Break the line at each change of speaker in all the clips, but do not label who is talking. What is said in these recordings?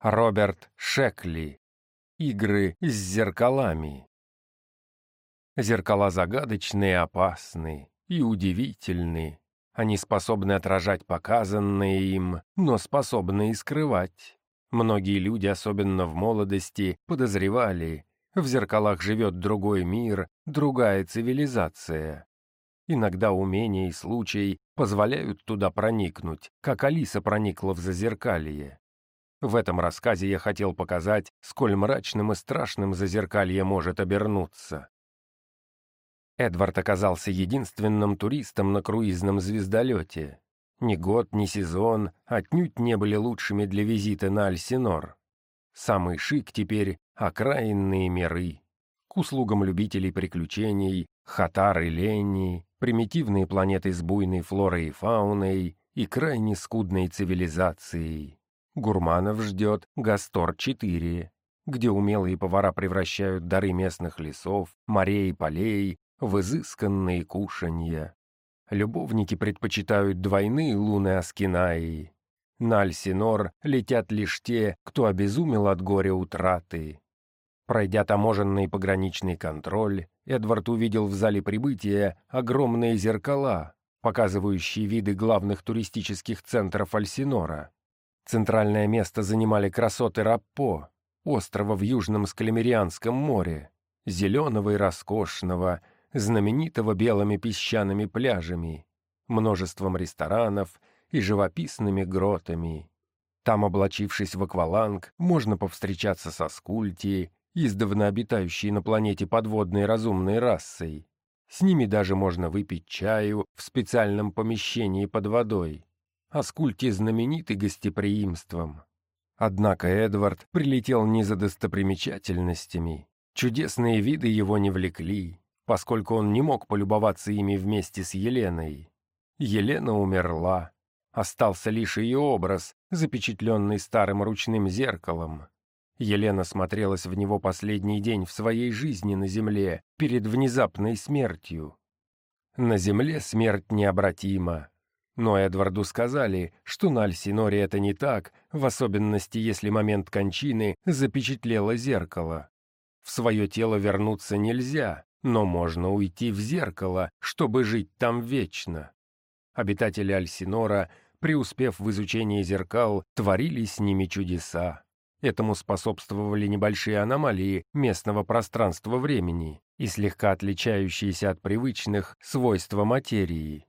Роберт Шекли. Игры с зеркалами. Зеркала загадочные, опасны и удивительны. Они способны отражать показанное им, но способны и скрывать. Многие люди, особенно в молодости, подозревали, в зеркалах живет другой мир, другая цивилизация. Иногда умения и случай позволяют туда проникнуть, как Алиса проникла в зазеркалье. В этом рассказе я хотел показать, сколь мрачным и страшным зазеркалье может обернуться. Эдвард оказался единственным туристом на круизном звездолете. Ни год, ни сезон отнюдь не были лучшими для визита на Альсинор. Самый шик теперь — окраинные миры. К услугам любителей приключений Хатар и примитивные планеты с буйной флорой и фауной и крайне скудной цивилизацией. Гурманов ждет Гастор-4, где умелые повара превращают дары местных лесов, морей и полей в изысканные кушанья. Любовники предпочитают двойные луны Аскинаи. На Альсинор летят лишь те, кто обезумел от горя утраты. Пройдя таможенный пограничный контроль, Эдвард увидел в зале прибытия огромные зеркала, показывающие виды главных туристических центров Альсинора. Центральное место занимали красоты Раппо, острова в Южном Скалемерианском море, зеленого и роскошного, знаменитого белыми песчаными пляжами, множеством ресторанов и живописными гротами. Там, облачившись в акваланг, можно повстречаться со скульти, издавна обитающей на планете подводной разумной расой. С ними даже можно выпить чаю в специальном помещении под водой. Аскульти знамениты гостеприимством. Однако Эдвард прилетел не за достопримечательностями. Чудесные виды его не влекли, поскольку он не мог полюбоваться ими вместе с Еленой. Елена умерла. Остался лишь ее образ, запечатленный старым ручным зеркалом. Елена смотрелась в него последний день в своей жизни на земле, перед внезапной смертью. На земле смерть необратима, но Эдварду сказали, что на Альсиноре это не так, в особенности если момент кончины запечатлело зеркало. В свое тело вернуться нельзя, но можно уйти в зеркало, чтобы жить там вечно. Обитатели Альсинора, преуспев в изучении зеркал, творили с ними чудеса. Этому способствовали небольшие аномалии местного пространства-времени и слегка отличающиеся от привычных свойства материи.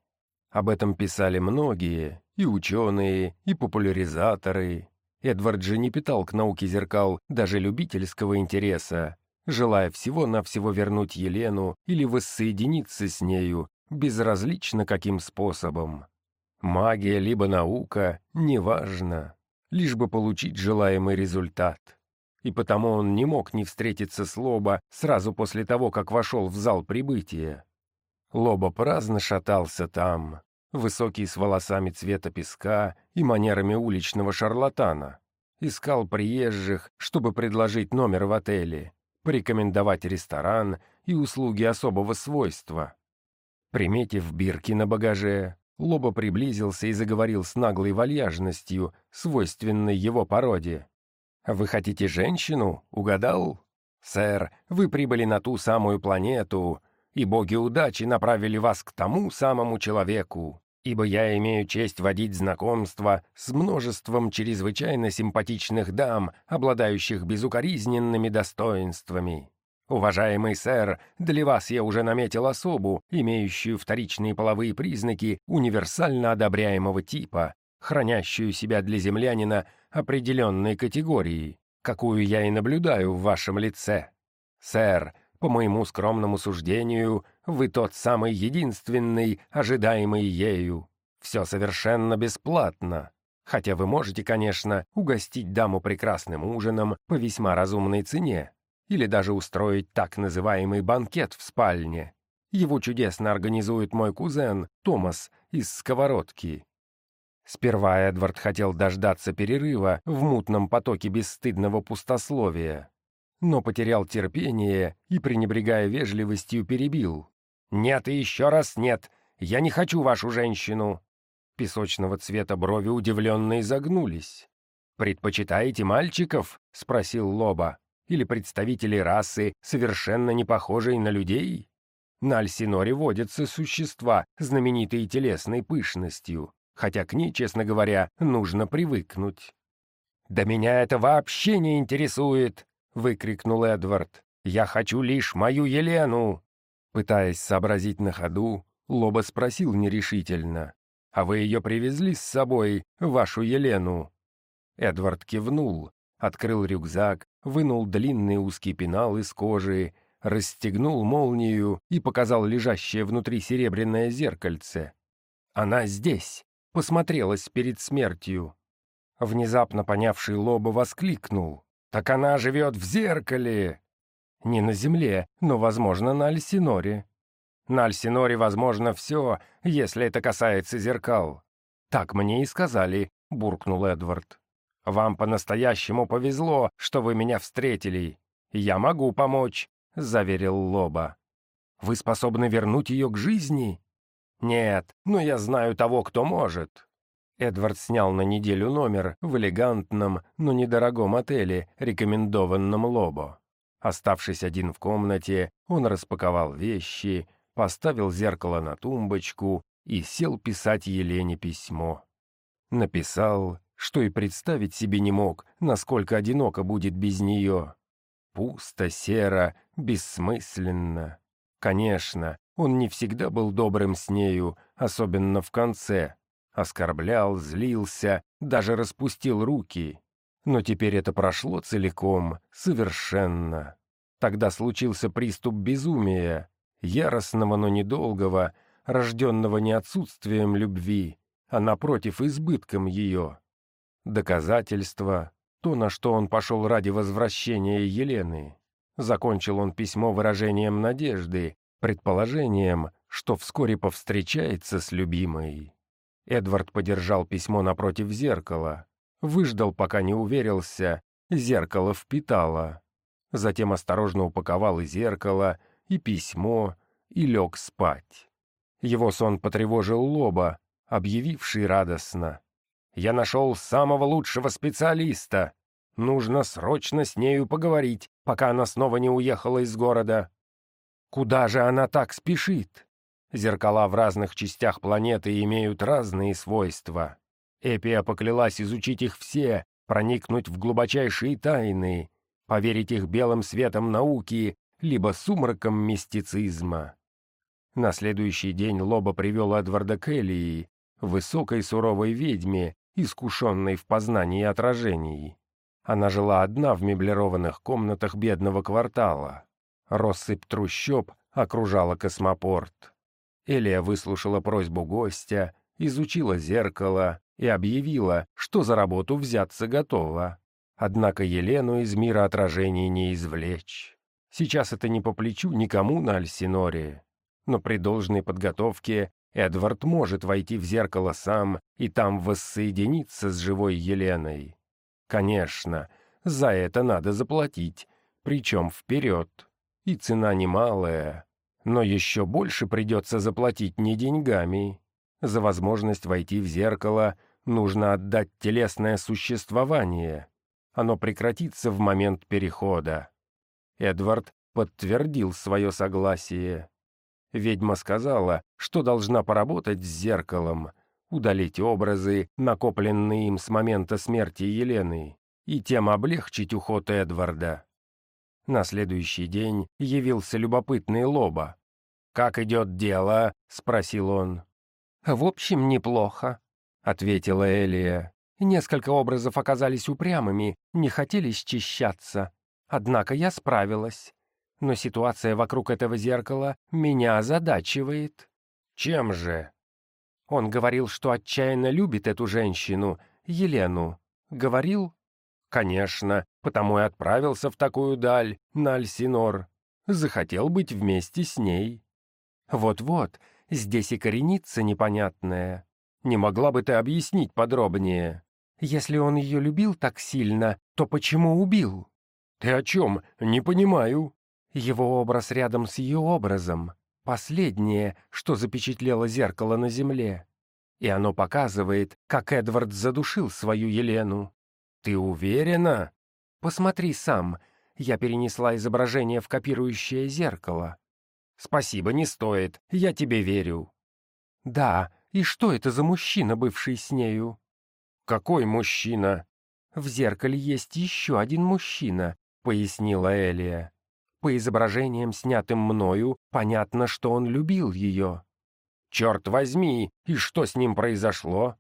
Об этом писали многие, и ученые, и популяризаторы. Эдвард же не питал к науке зеркал даже любительского интереса, желая всего-навсего вернуть Елену или воссоединиться с нею, безразлично каким способом. Магия либо наука, неважно, лишь бы получить желаемый результат. И потому он не мог не встретиться с Лоба сразу после того, как вошел в зал прибытия. Лоба праздно шатался там, высокий с волосами цвета песка и манерами уличного шарлатана. Искал приезжих, чтобы предложить номер в отеле, порекомендовать ресторан и услуги особого свойства. Приметив бирки на багаже, Лоба приблизился и заговорил с наглой вальяжностью, свойственной его породе. «Вы хотите женщину? Угадал? Сэр, вы прибыли на ту самую планету, и боги удачи направили вас к тому самому человеку, ибо я имею честь водить знакомство с множеством чрезвычайно симпатичных дам, обладающих безукоризненными достоинствами. Уважаемый сэр, для вас я уже наметил особу, имеющую вторичные половые признаки универсально одобряемого типа, хранящую себя для землянина определенной категории, какую я и наблюдаю в вашем лице. Сэр, по моему скромному суждению, вы тот самый единственный, ожидаемый ею. Все совершенно бесплатно. Хотя вы можете, конечно, угостить даму прекрасным ужином по весьма разумной цене. Или даже устроить так называемый банкет в спальне. Его чудесно организует мой кузен Томас из «Сковородки». Сперва Эдвард хотел дождаться перерыва в мутном потоке бесстыдного пустословия, но потерял терпение и, пренебрегая вежливостью, перебил. «Нет и еще раз нет! Я не хочу вашу женщину!» Песочного цвета брови удивленно изогнулись. «Предпочитаете мальчиков?» — спросил Лоба. «Или представителей расы, совершенно не похожей на людей?» На Альсиноре водятся существа, знаменитые телесной пышностью, хотя к ней, честно говоря, нужно привыкнуть. «Да меня это вообще не интересует!» — выкрикнул Эдвард. «Я хочу лишь мою Елену!» Пытаясь сообразить на ходу, Лоба спросил нерешительно. «А вы ее привезли с собой, вашу Елену?» Эдвард кивнул, открыл рюкзак, вынул длинный узкий пенал из кожи, расстегнул молнию и показал лежащее внутри серебряное зеркальце. «Она здесь!» — посмотрелась перед смертью. Внезапно понявший Лоба воскликнул. «Так она живет в зеркале!» «Не на Земле, но, возможно, на Альсиноре». «На Альсиноре возможно все, если это касается зеркал». «Так мне и сказали», — буркнул Эдвард. «Вам по-настоящему повезло, что вы меня встретили. Я могу помочь», — заверил Лоба. «Вы способны вернуть ее к жизни?» «Нет, но я знаю того, кто может». Эдвард снял на неделю номер в элегантном, но недорогом отеле, рекомендованном Лобо. Оставшись один в комнате, он распаковал вещи, поставил зеркало на тумбочку и сел писать Елене письмо. Написал, что и представить себе не мог, насколько одиноко будет без нее. Пусто, серо, бессмысленно. Конечно, он не всегда был добрым с нею, особенно в конце, Оскорблял, злился, даже распустил руки. Но теперь это прошло целиком, совершенно. Тогда случился приступ безумия, яростного, но недолгого, рожденного не отсутствием любви, а напротив избытком ее. Доказательство — то, на что он пошел ради возвращения Елены. Закончил он письмо выражением надежды, предположением, что вскоре повстречается с любимой. Эдвард подержал письмо напротив зеркала, выждал, пока не уверился, зеркало впитало. Затем осторожно упаковал и зеркало, и письмо, и лег спать. Его сон потревожил Лоба, объявивший радостно. «Я нашел самого лучшего специалиста. Нужно срочно с нею поговорить, пока она снова не уехала из города». «Куда же она так спешит?» Зеркала в разных частях планеты имеют разные свойства. Эпия поклялась изучить их все, проникнуть в глубочайшие тайны, поверить их белым светом науки, либо сумраком мистицизма. На следующий день Лоба привел Эдварда Келлии, высокой суровой ведьме, искушенной в познании отражений. Она жила одна в меблированных комнатах бедного квартала. Россыпь трущоб окружала космопорт. Элия выслушала просьбу гостя, изучила зеркало и объявила, что за работу взяться готова. Однако Елену из мира отражений не извлечь. Сейчас это не по плечу никому на Альсиноре. Но при должной подготовке Эдвард может войти в зеркало сам и там воссоединиться с живой Еленой. Конечно, за это надо заплатить, причем вперед. И цена немалая. Но еще больше придется заплатить не деньгами. За возможность войти в зеркало нужно отдать телесное существование. Оно прекратится в момент перехода. Эдвард подтвердил свое согласие. Ведьма сказала, что должна поработать с зеркалом, удалить образы, накопленные им с момента смерти Елены, и тем облегчить уход Эдварда. На следующий день явился любопытный Лоба. «Как идет дело?» — спросил он. «В общем, неплохо», — ответила Элия. «Несколько образов оказались упрямыми, не хотели счищаться. Однако я справилась. Но ситуация вокруг этого зеркала меня озадачивает». «Чем же?» Он говорил, что отчаянно любит эту женщину, Елену. Говорил? Конечно, потому и отправился в такую даль, на Альсинор. Захотел быть вместе с ней. Вот-вот, здесь и коренится непонятное. Не могла бы ты объяснить подробнее? Если он ее любил так сильно, то почему убил? Ты о чем? Не понимаю. Его образ рядом с ее образом. Последнее, что запечатлело зеркало на земле. И оно показывает, как Эдвард задушил свою Елену. Ты уверена?
Посмотри сам. Я перенесла изображение в копирующее зеркало.
Спасибо, не стоит. Я тебе верю.
Да, и что это за мужчина, бывший с нею?
Какой мужчина?
В зеркале есть еще один мужчина, пояснила Элия. По изображениям, снятым мною, понятно, что он любил ее.
Черт возьми, и что с ним произошло?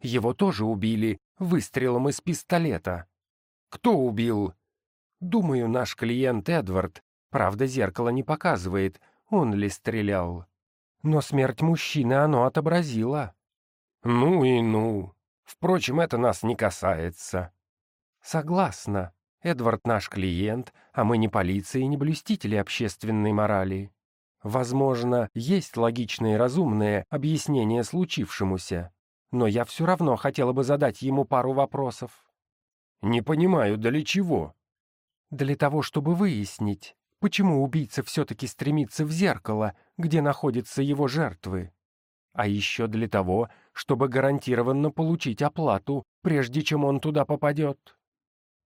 Его тоже убили выстрелом из пистолета.
Кто убил?
Думаю, наш клиент Эдвард. Правда, зеркало не показывает, он ли стрелял. Но смерть мужчины оно отобразило.
Ну и ну. Впрочем, это нас не касается.
Согласна. Эдвард наш клиент, а мы не полиция и не блюстители общественной морали. Возможно, есть логичное и разумное объяснение случившемуся, но я все равно хотела бы задать ему пару вопросов.
Не понимаю, для чего?
Для того, чтобы выяснить, почему убийца все-таки стремится в зеркало, где находятся его жертвы. А еще для того, чтобы гарантированно получить оплату, прежде чем он туда попадет.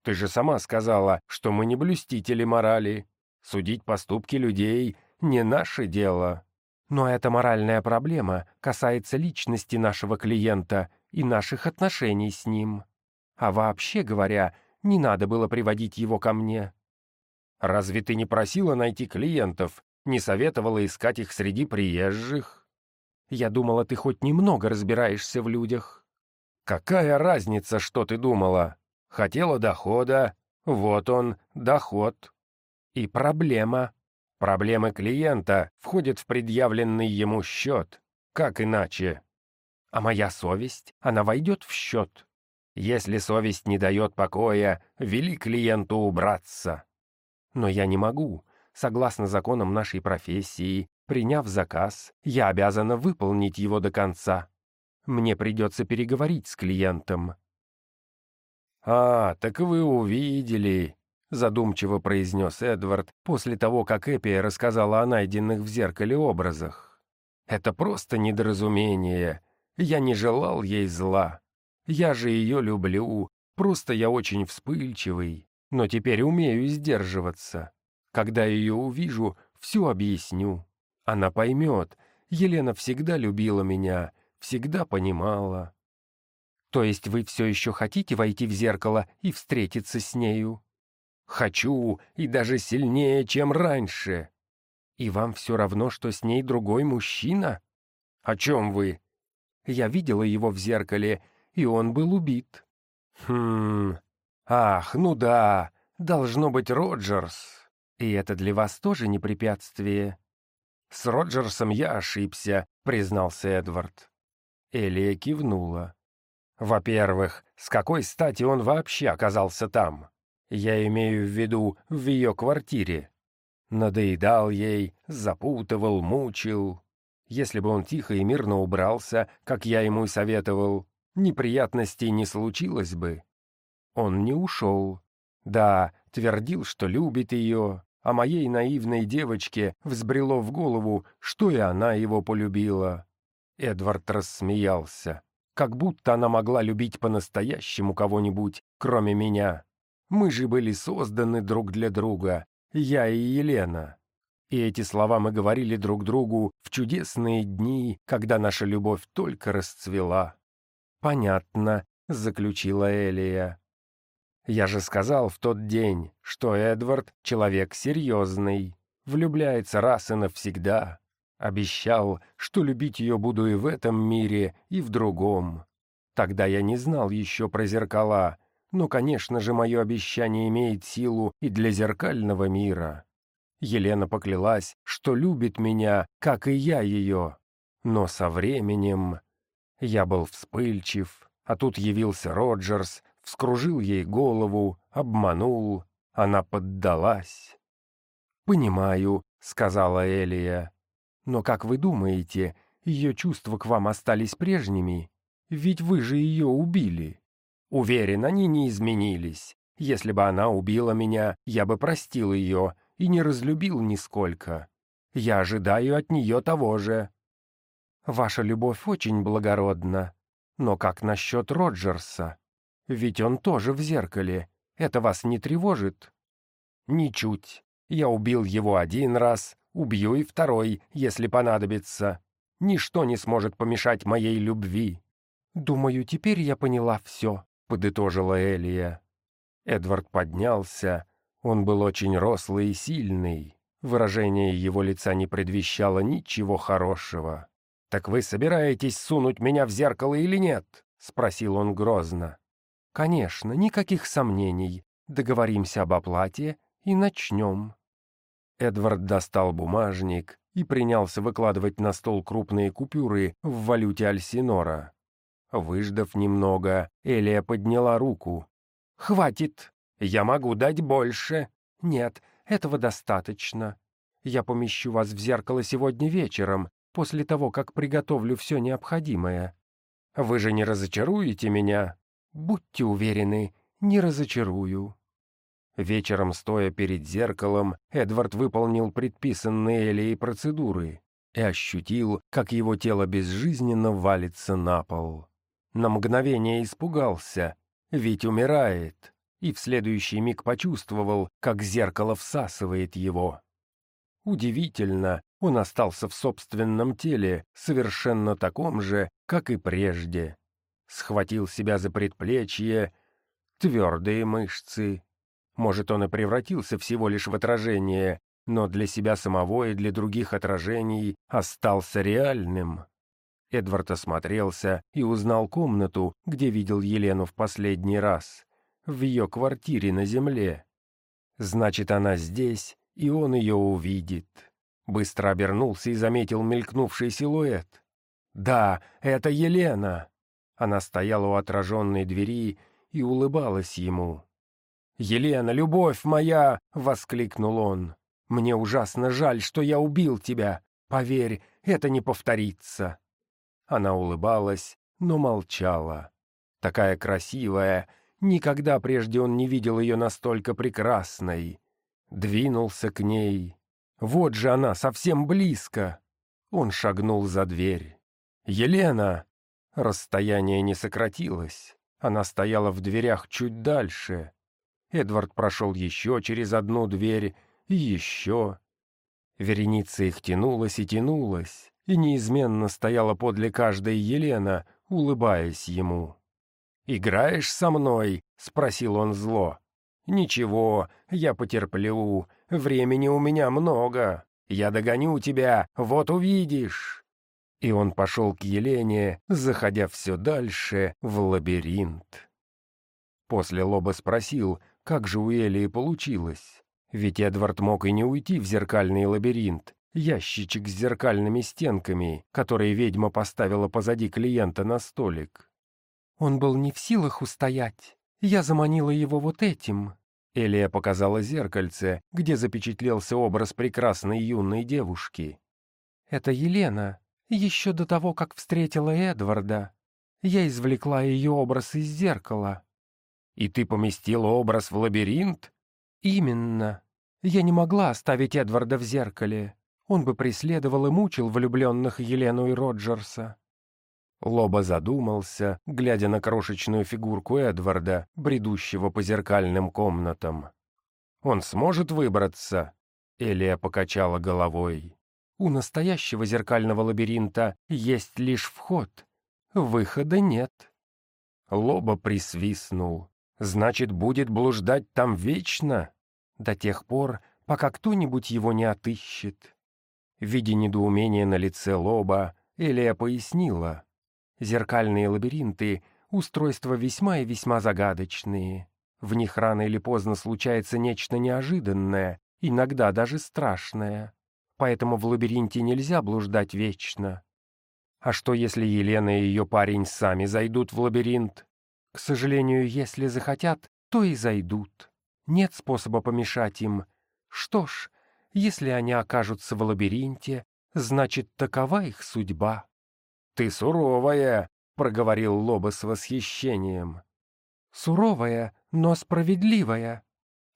Ты же сама сказала, что мы не блюстители морали. Судить поступки людей — не наше дело.
Но эта моральная проблема касается личности нашего клиента и наших отношений с ним. А вообще говоря, не надо было приводить его ко мне.
Разве ты не просила найти клиентов, не советовала искать их среди приезжих?
Я думала, ты хоть немного разбираешься в людях.
Какая разница, что ты думала? Хотела дохода, вот он, доход.
И проблема.
Проблемы клиента входят в предъявленный ему счет. Как иначе?
А моя совесть, она войдет в счет.
Если совесть не дает покоя, вели клиенту убраться.
Но я не могу. Согласно законам нашей профессии, приняв заказ, я обязана выполнить его до конца. Мне придется переговорить с клиентом.
«А, так вы увидели», — задумчиво произнес Эдвард после того, как Эпия рассказала о найденных в зеркале образах. «Это просто недоразумение. Я не желал ей зла. Я же ее люблю, просто я очень вспыльчивый но теперь умею сдерживаться. Когда ее увижу, все объясню. Она поймет. Елена всегда любила меня, всегда понимала.
То есть вы все еще хотите войти в зеркало и встретиться с нею?
Хочу, и даже сильнее, чем раньше.
И вам все равно, что с ней другой мужчина?
О чем вы?
Я видела его в зеркале, и он был убит.
Хм, «Ах, ну да, должно быть Роджерс.
И это для вас тоже не препятствие?»
«С Роджерсом я ошибся», — признался Эдвард. Элия кивнула. «Во-первых, с какой стати он вообще оказался там? Я имею в виду в ее квартире. Надоедал ей, запутывал, мучил. Если бы он тихо и мирно убрался, как я ему и советовал, неприятностей не случилось бы. Он не ушел. Да, твердил, что любит ее, а моей наивной девочке взбрело в голову, что и она его полюбила. Эдвард рассмеялся. Как будто она могла любить по-настоящему кого-нибудь, кроме меня. Мы же были созданы друг для друга, я и Елена. И эти слова мы говорили друг другу в чудесные дни, когда наша любовь только расцвела.
«Понятно», — заключила Элия.
Я же сказал в тот день, что Эдвард — человек серьезный, влюбляется раз и навсегда. Обещал, что любить ее буду и в этом мире, и в другом. Тогда я не знал еще про зеркала, но, конечно же, мое обещание имеет силу и для зеркального мира. Елена поклялась, что любит меня, как и я ее. Но со временем я был вспыльчив, а тут явился Роджерс, вскружил ей голову, обманул, она поддалась.
«Понимаю», — сказала Элия. «Но как вы думаете, ее чувства к вам остались прежними? Ведь вы же ее убили».
«Уверен, они не изменились. Если бы она убила меня, я бы простил ее и не разлюбил нисколько. Я ожидаю от нее того же».
«Ваша любовь очень благородна. Но как насчет Роджерса? Ведь он тоже в зеркале. Это вас не тревожит?» «Ничуть. Я убил его один раз, убью и второй, если понадобится. Ничто не сможет помешать моей любви». «Думаю, теперь я поняла все», — подытожила Элия. Эдвард поднялся. Он был очень рослый и сильный. Выражение его лица не предвещало ничего хорошего. «Так вы собираетесь сунуть меня в зеркало или нет?» — спросил он грозно. «Конечно, никаких сомнений. Договоримся об оплате и начнем». Эдвард достал бумажник и принялся выкладывать на стол крупные купюры в валюте Альсинора. Выждав немного, Элия подняла руку. «Хватит! Я могу дать больше!» «Нет, этого достаточно. Я помещу вас в зеркало сегодня вечером, после того, как приготовлю все необходимое. Вы же не разочаруете меня? Будьте уверены, не разочарую». Вечером, стоя перед зеркалом, Эдвард выполнил предписанные Элией процедуры и ощутил, как его тело безжизненно валится на пол. На мгновение испугался, ведь умирает и в следующий миг почувствовал, как зеркало всасывает его. Удивительно, он остался в собственном теле, совершенно таком же, как и прежде. Схватил себя за предплечье, твердые мышцы. Может, он и превратился всего лишь в отражение, но для себя самого и для других отражений остался реальным. Эдвард осмотрелся и узнал комнату, где видел Елену в последний раз в ее квартире на земле. Значит, она здесь, и он ее увидит. Быстро обернулся и заметил мелькнувший силуэт. «Да, это Елена!» Она стояла у отраженной двери и улыбалась ему. «Елена, любовь моя!» — воскликнул он. «Мне ужасно жаль, что я убил тебя. Поверь, это не повторится». Она улыбалась, но молчала. Такая красивая Никогда прежде он не видел ее настолько прекрасной. Двинулся к ней. Вот же она, совсем близко. Он шагнул за дверь. «Елена!» Расстояние не сократилось. Она стояла в дверях чуть дальше. Эдвард прошел еще через одну дверь и еще. Вереница их тянулась и тянулась, и неизменно стояла подле каждой Елена, улыбаясь ему. «Играешь со мной?» — спросил он зло. «Ничего, я потерплю. Времени у меня много. Я догоню тебя, вот увидишь». И он пошел к Елене, заходя все дальше в лабиринт. После Лоба спросил, как же у Элии получилось. Ведь Эдвард мог и не уйти в зеркальный лабиринт, ящичек с зеркальными стенками, который ведьма поставила позади клиента на столик. Он был не в силах устоять. Я заманила его вот этим». Элия показала зеркальце, где запечатлелся образ прекрасной юной девушки. «Это Елена, еще до того, как встретила Эдварда. Я извлекла ее образ из зеркала». «И ты поместила образ в лабиринт?» «Именно. Я не могла оставить Эдварда в зеркале. Он бы преследовал и мучил влюбленных Елену и Роджерса. Лоба задумался, глядя на крошечную фигурку Эдварда, бредущего по зеркальным комнатам. «Он сможет выбраться?» Элия покачала головой. «У настоящего зеркального лабиринта есть лишь вход. Выхода нет». Лоба присвистнул. «Значит, будет блуждать там вечно? До тех пор, пока кто-нибудь его не отыщет». Видя недоумение на лице Лоба, Элия пояснила. Зеркальные лабиринты — устройства весьма и весьма загадочные. В них рано или поздно случается нечто неожиданное, иногда даже страшное. Поэтому в лабиринте нельзя блуждать вечно. А что, если Елена и ее парень сами зайдут в лабиринт? К сожалению, если захотят, то и зайдут. Нет способа помешать им. Что ж, если они окажутся в лабиринте, значит, такова их судьба. «Ты суровая», — проговорил Лоба с восхищением. «Суровая, но справедливая.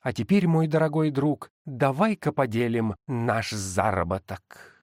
А теперь, мой дорогой друг, давай-ка поделим наш заработок».